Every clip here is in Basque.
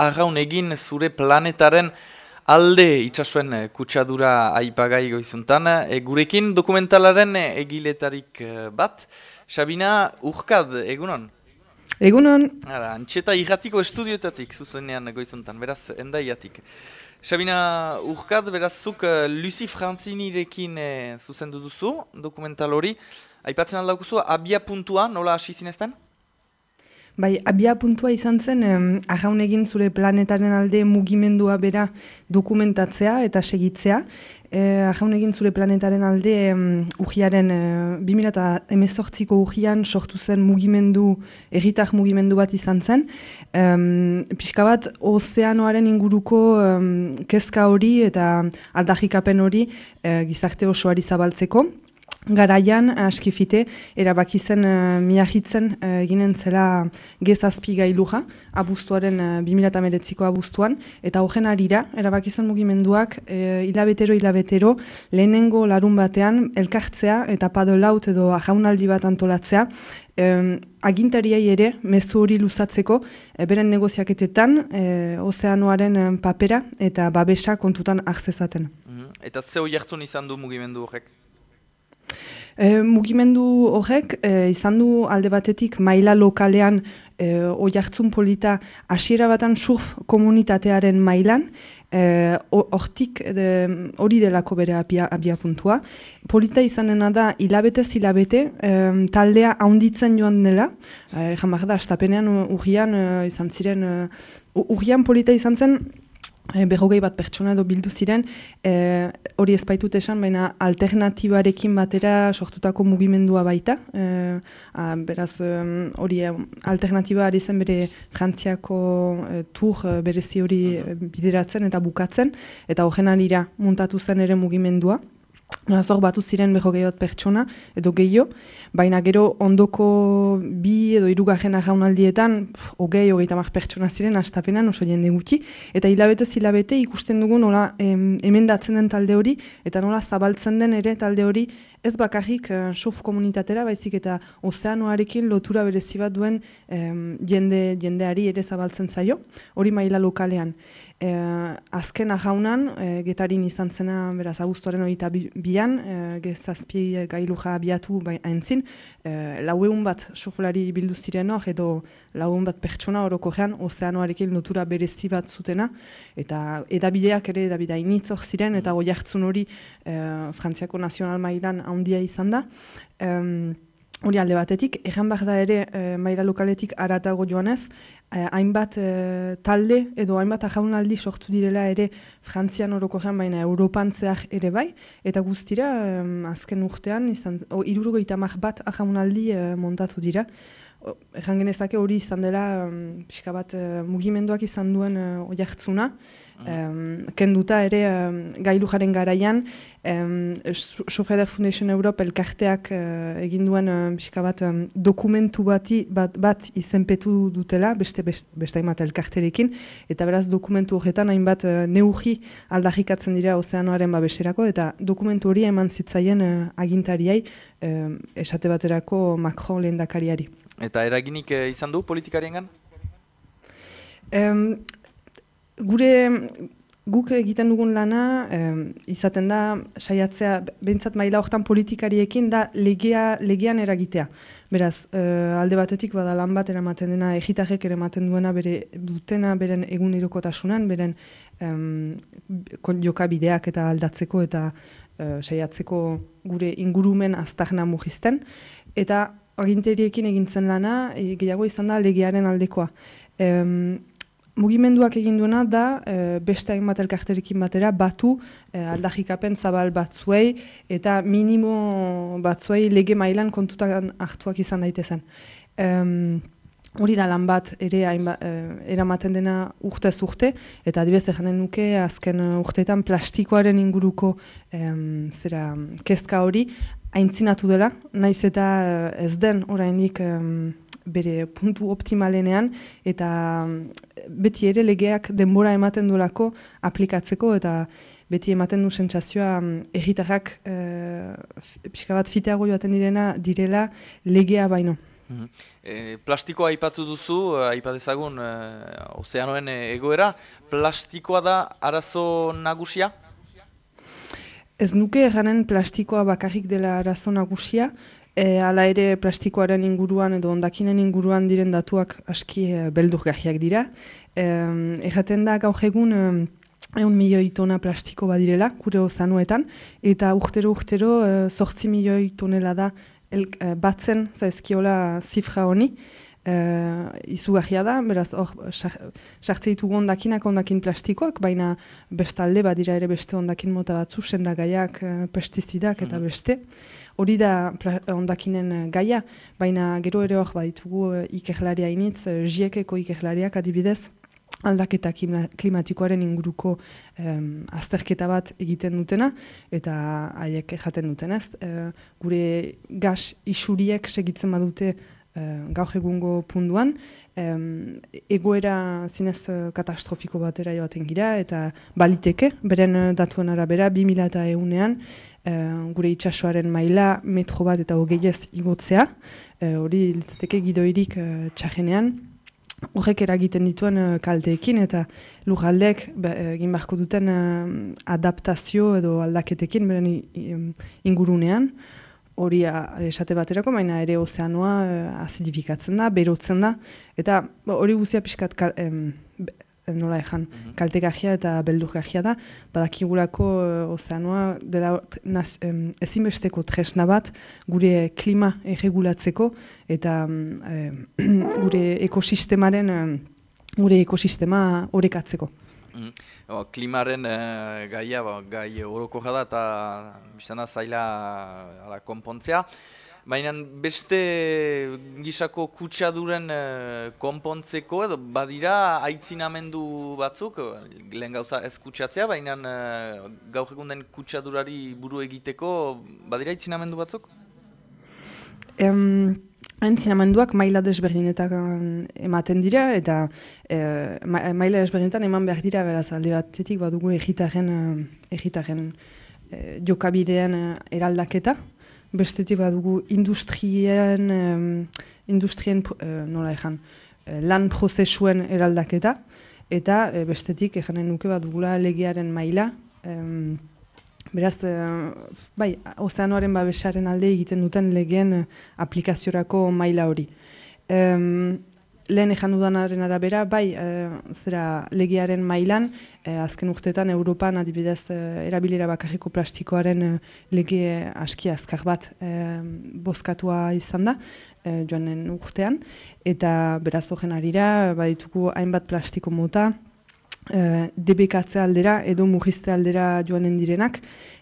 arraun egin zure planetaren alde itxasuen eh, kutsadura aipagai goizuntan. E, gurekin dokumentalaren egiletarik bat, Sabina Urkad, egunon? Egunon. Ara, antxeta irratiko estudioetatik zuzenean goizuntan, beraz, endaiatik. Sabina Urkad, beraz, zuk Lucy Franzinirekin e, zuzendu duzu, dokumental hori. Aipatzen aldaukuzu, abia puntua, nola hasi zinezten? Bai, abia puntua izan zen, eh, egin zure planetaren alde mugimendua bera dokumentatzea eta segitzea. Eh, egin zure planetaren alde eh, ujiaren, eh, 2018ko ujian sortu zen mugimendu, erritak mugimendu bat izan zen. Eh, pixka bat, ozeanoaren inguruko eh, kezka hori eta aldajikapen hori eh, gizarte osoari zabaltzeko. Garaian, askifite, erabaki zen uh, miahitzen uh, eginen zela gezazpi gailuja, abuztuaren, uh, 2008ko abuztuan, eta horren arira, erabaki zen mugimenduak, uh, hilabetero, hilabetero, lehenengo larun batean, elkartzea eta padolaut edo jaunaldi bat antolatzea, um, agintariai ere, mezu hori luzatzeko, e, beren negoziaketetan, e, ozeanoaren papera eta babesa kontutan akzezaten. Mm Eta zeu jartzen izan du mugimendu horrek? E, mugimendu horrek e, izan du alde batetik maila lokalean e, oiartzun polita hasiera batan surf komunitatearen mailan, hortik e, hori delako bere abia, abia puntua. Polita izanena da hilabete zilabete e, taldea haunditzen joan dela, e, jamak da, astapenean urgian izan ziren, urgian polita izan zen, e, berrogei bat pertsona edo bildu ziren, e, hori ez baitut esan, baina alternatibarekin batera sortutako mugimendua baita. E, a, beraz, hori e, alternatiba ari zen bere frantziako e, tur berezi hori bideratzen eta bukatzen, eta horren arira muntatu zen ere mugimendua. Zor batu ziren beho bat pertsona, edo gehiago, baina gero ondoko bi edo irugarren jaunaldietan, hogei, hogeita mar pertsona ziren, astapenan oso jende gutxi, eta hilabete zilabete ikusten dugu nola em, emendatzen den talde hori, eta nola zabaltzen den ere talde hori, ez bakarrik uh, sof komunitatera, baizik eta ozeanoarekin lotura berezi bat duen jende, jendeari ere zabaltzen zaio, hori maila lokalean. E, azken ahaunan, e, getarin izan zena, beraz, abuztuaren hori bian, e, gezazpi gailuja abiatu bai haintzin, e, laueun bat soflari bildu ziren hor, edo laueun bat pertsona horoko gean, ozeanoarekin lotura berezi bat zutena, eta edabideak ere edabidea initzok ziren, eta goi hartzun hori e, Frantziako nazional mailan handia izan da. Hori alde batetik, egan behar da ere e, maila lokaletik aratago joanez, e, hainbat e, talde edo hainbat ajaunaldi sortu direla ere Frantzian oroko baina Europan zehar ere bai, eta guztira azken urtean, izan, o, irurugo bat ajaunaldi e, montatu dira. Egan genezake hori izan dela um, pixka bat mugimenduak izan duen uh, oiartzuna, Um, kenduta ere um, gailu jaren garaian um, Sofreda Foundation Europe elkarteak uh, egin duen um, bat um, dokumentu bati, bat, bat izenpetu dutela beste beste elkarterekin eta beraz dokumentu horretan hainbat uh, neugi aldarrikatzen dira ozeanoaren babeserako eta dokumentu hori eman zitzaien uh, agintariai um, esate baterako Macron lehendakariari. Eta eraginik uh, izan du politikariengan? Um, gure guk egiten dugun lana izaten da saiatzea behintzat maila hortan politikariekin da legea, legean eragitea. Beraz, eh, alde batetik bada lan bat eramaten dena egitarrek eramaten duena bere dutena beren egun irokotasunan, beren um, jokabideak eta aldatzeko eta uh, saiatzeko gure ingurumen aztagna mugizten. Eta aginteriekin egintzen lana, e, gehiago izan da legearen aldekoa. Um, mugimenduak egin duena da e, beste hainbat elkarterekin batera batu e, aldajikapen zabal batzuei eta minimo batzuei lege mailan kontutan hartuak izan daitezen. Um, Hori da lan bat ere hainbat, e, eramaten dena urtez urte, eta adibidez janen nuke azken urteetan plastikoaren inguruko zera kezka hori aintzinatu dela, naiz eta ez den orainik bere puntu optimalenean eta mm, beti ere legeak denbora ematen duelako aplikatzeko eta beti ematen du sentsazioa erritarrak mm, e, pixka bat fiteago joaten direna direla legea baino. Mm plastikoa aipatu duzu, aipatezagun e, ozeanoen egoera, plastikoa da arazo nagusia? Ez nuke erranen plastikoa bakarrik dela arazo nagusia, e, ala ere plastikoaren inguruan edo ondakinen inguruan diren datuak aski e, beldurgarriak dira. E, erraten da gaur egun e, egun milioi tona plastiko badirela, kure ozanuetan, eta urtero-urtero sortzi milioi tonela da el, uh, batzen zaizkiola zifra honi, uh, izugarria da, beraz, hor, sartze ditugu ondakinak ondakin plastikoak, baina bestalde badira ere beste ondakin mota batzu, sendagaiak, uh, pestizidak eta mhm. beste. Hori da ondakinen gaia, baina gero ere hor baditugu uh, ikerlaria initz, uh, jiekeko ikerlariak adibidez, aldaketa klimatikoaren inguruko um, azterketa bat egiten dutena, eta haiek jaten duten ez. Uh, gure gas isuriek segitzen badute gaur egungo punduan, um, egoera zinez katastrofiko batera joaten gira, eta baliteke, beren datuen arabera, 2000 eta eunean, gure itsasoaren maila metro bat eta hogeiez igotzea, hori uh, litzateke gidoirik uh, txajenean, horrek eragiten dituen kalteekin eta lujaldek egin beharko duten adaptazio edo aldaketekin beren ingurunean hori esate baterako, baina ere ozeanoa uh, azidifikatzen da, berotzen da, eta hori guzia pixkat nola ezan, mm -hmm. eta beldurgajia da, badakigurako uh, ozeanoa dela naz, um, ezinbesteko tresna bat gure klima erregulatzeko eta um, gure ekosistemaren, gure ekosistema horrekatzeko. Mm klimaren uh, gaia, gai horoko jada eta biztana zaila ala, konpontzea. Baina beste gisako kutsaduren uh, konpontzeko edo badira aitzinamendu batzuk, lehen gauza ez kutsatzea, baina uh, gaur egun kutsadurari buru egiteko badira aitzinamendu batzuk? Um, aitzinamenduak maila desberdinetak ematen dira eta uh, maila desberdinetan eman behar dira beraz alde batetik badugu egitaren, uh, egitaren uh, jokabidean uh, eraldaketa. Bestetik badugu industrien, um, industrien uh, nola ezan, uh, lan prozesuen eraldaketa, eta bestetik ejanen nuke badugula legearen maila, um, beraz, uh, bai, ozeanoaren babesaren alde egiten duten legeen aplikaziorako maila hori. Um, lehen ejan dudanaren arabera, bai, e, zera legiaren mailan, e, azken urtetan Europan adibidez e, erabilera bakarriko plastikoaren e, lege aski azkar bat e, bozkatua izan da, e, joanen urtean, eta beraz horren arira, badituko hainbat plastiko mota, e, debekatze aldera edo mugizte aldera joanen direnak,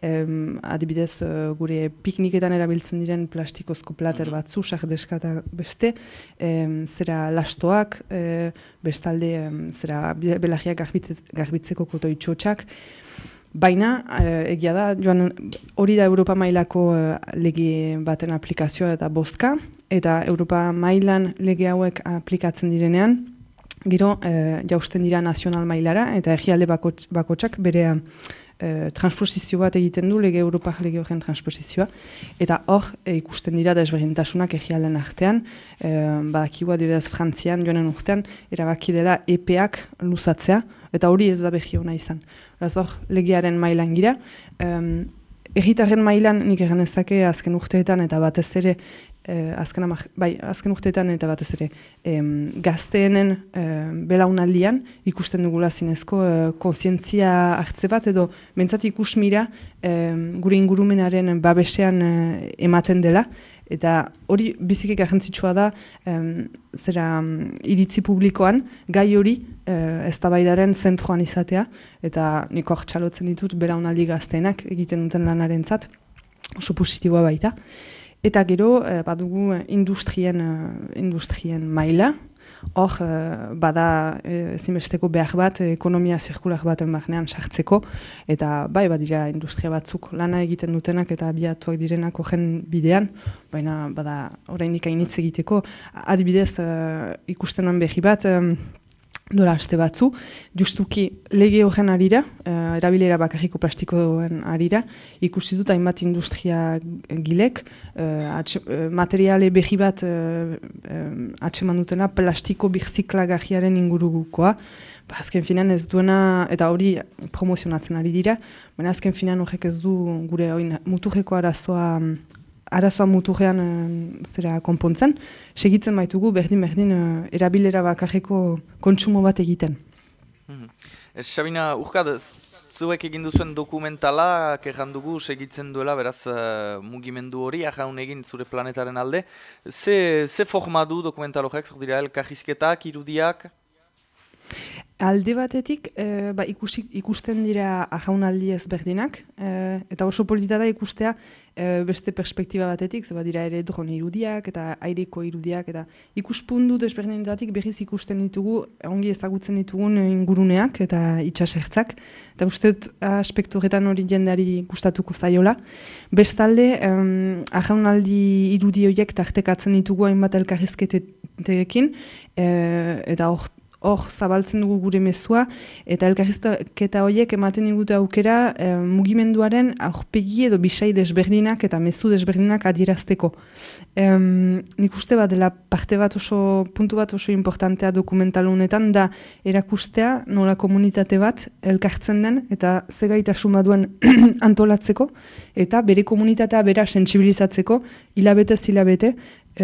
em, adibidez uh, gure pikniketan erabiltzen diren plastikozko plater -hmm. batzu, sardeska eta beste, em, zera lastoak, e, bestalde em, zera belagiak garbitze, garbitzeko kotoitxotxak, Baina, e, egia da, joan hori da Europa mailako e, lege baten aplikazioa eta bostka, eta Europa mailan lege hauek aplikatzen direnean, gero e, jausten dira nazional mailara, eta egialde bakotsak bere e, transposizio bat egiten du, lege Europak lege horren transposizioa, eta hor e, ikusten dira desberdintasunak egialen artean, e, badakigua dibedaz frantzian joanen urtean, erabaki dela EPEak luzatzea, eta hori ez da behi hona izan. Horaz hor, legearen mailan gira, um, Erritaren mailan nik egan ezake azken urteetan eta batez ere eh, azken, amak, bai, azken urteetan eta batez ere em, gazteenen eh, belaunaldian ikusten dugula zinezko eh, konsientzia hartze bat edo mentzat ikusmira eh, gure ingurumenaren babesean eh, ematen dela eta hori biziki garrantzitsua da em, zera iritzi publikoan gai hori eh, eztabaidaren zentroan izatea eta niko txalotzen ditut belaunaldi gazteenak egiten duten lanaren zat oso positiboa baita. Eta gero, eh, badugu eh, industrien, eh, industrien maila, hor eh, bada eh, ezinbesteko behar bat, ekonomia zirkular baten barnean sartzeko, eta bai, badira industria batzuk lana egiten dutenak eta abiatuak direnak horren bidean, baina bada oraindik hainitz egiteko, adibidez eh, ikusten behi bat, dola aste batzu, justuki lege horren arira, uh, erabilera bakarriko plastikoen arira, ikusi dut hainbat industria gilek, uh, materiale behi bat atseman dutena plastiko birziklagajiaren ingurugukoa, ba, azken finan ez duena, eta hori promozionatzen ari dira, baina azken finan horrek ez du gure oin, muturreko arazoa arazoa muturrean uh, zera konpontzen, segitzen baitugu berdin-berdin uh, erabilera bakarreko kontsumo bat egiten. Mm -hmm. Sabina, urkad, zuek egin duzuen dokumentala, kerran dugu, segitzen duela, beraz, uh, mugimendu hori, ahaun egin zure planetaren alde. Ze, ze forma du dokumental horrek, zer dira, elkarrizketak, irudiak? Alde batetik, e, ba, ikusi, ikusten dira ahaunaldi ezberdinak, e, eta oso polita ikustea e, beste perspektiba batetik, zeba dira ere dron irudiak eta aireko irudiak, eta ikuspundu desberdinetatik berriz ikusten ditugu, ongi ezagutzen ditugun inguruneak eta itxasertzak, eta uste aspektu horretan hori jendeari gustatuko zaiola. Bestalde, um, ahaunaldi irudi horiek tartekatzen ditugu hainbat elkarrizketekin, e, eta hor hor zabaltzen dugu gure mezua, eta elkarrizketa horiek ematen digute aukera e, mugimenduaren aurpegi edo bisai desberdinak eta mezu desberdinak adierazteko. E, nik uste bat dela parte bat oso, puntu bat oso importantea dokumental honetan, da erakustea nola komunitate bat elkartzen den eta zegaitasuma duen antolatzeko, eta bere komunitatea bera sensibilizatzeko, hilabete hilabete,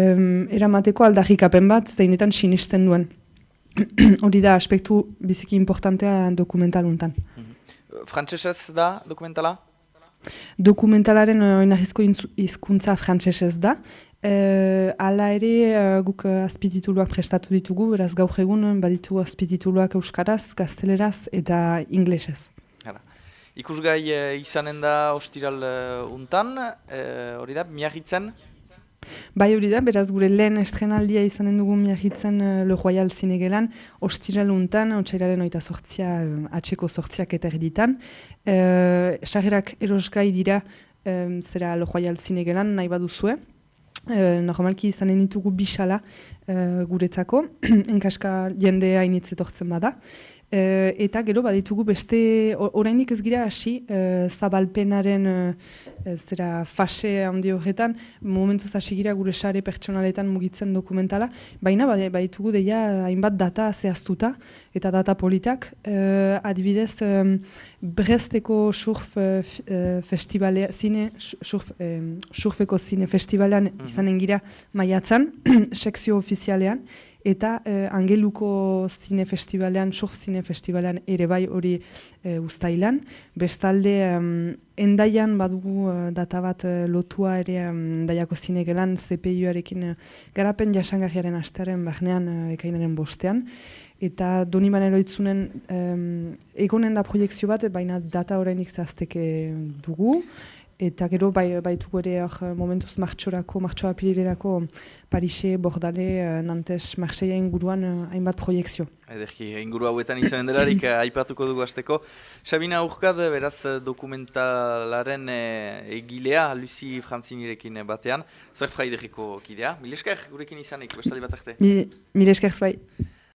um, eramateko aldarrikapen bat zeinetan sinisten duen. hori da aspektu biziki importantea dokumental untan. Mhm. Frantsesez da dokumentala? Dokumentalaren uh, oinahizko hizkuntza frantsesez da. Uh, ala ere uh, guk azpitituluak prestatu ditugu, beraz gaur egun baditu azpitituluak euskaraz, gazteleraz eta inglesez. Ikusgai uh, izanen da ostiral uh, untan, hori da, miagitzen Bai hori da, beraz gure lehen estrenaldia izanen dugu miagitzen uh, Le Royal Zinegelan, ostiral untan, otxairaren oita sortzia, uh, atxeko sortziak eta erditan. Uh, Sarrerak erosgai dira um, zera Le Royal Zinegelan nahi baduzue. Uh, normalki izanen ditugu bisala uh, guretzako, enkaska jendea initzetortzen bada. E, eta gero baditugu beste oraindik ez gira hasi e, zabalpenaren e, zera fase handi horretan momentuz hasi gira gure sare pertsonaletan mugitzen dokumentala baina baditugu deia hainbat data zehaztuta eta data politak e, adibidez Bresteko surf e, festivale zine surf, surfeko zine festivalean mhm. izanen gira maiatzan sekzio ofizialean eta eh, Angeluko Zine Festivalean, Surf Zine Festivalean ere bai hori eh, ustailan. Bestalde, endaian badugu eh, data bat eh, lotua ere endaiako zine gelan, CPU-arekin eh, garapen jasangarriaren astearen bahnean eh, ekainaren bostean. Eta doni manero itzunen egonen da proiektzio bat, baina data horreinik zehazteke dugu. Eta gero bai, baitugu ere hor momentuz martxorako, martxoa pirirerako Parise, Bordale, eh, Nantes, Marseilla inguruan eh, hainbat proiektzio. Ederki, inguru hauetan izan delarik eh, aipatuko dugu azteko. Sabina Urkad, beraz dokumentalaren egilea, Lucy Franzinirekin batean. Zer fraideriko kidea. Milesker gurekin izanik, bestaldi bat arte. Milesker zbai.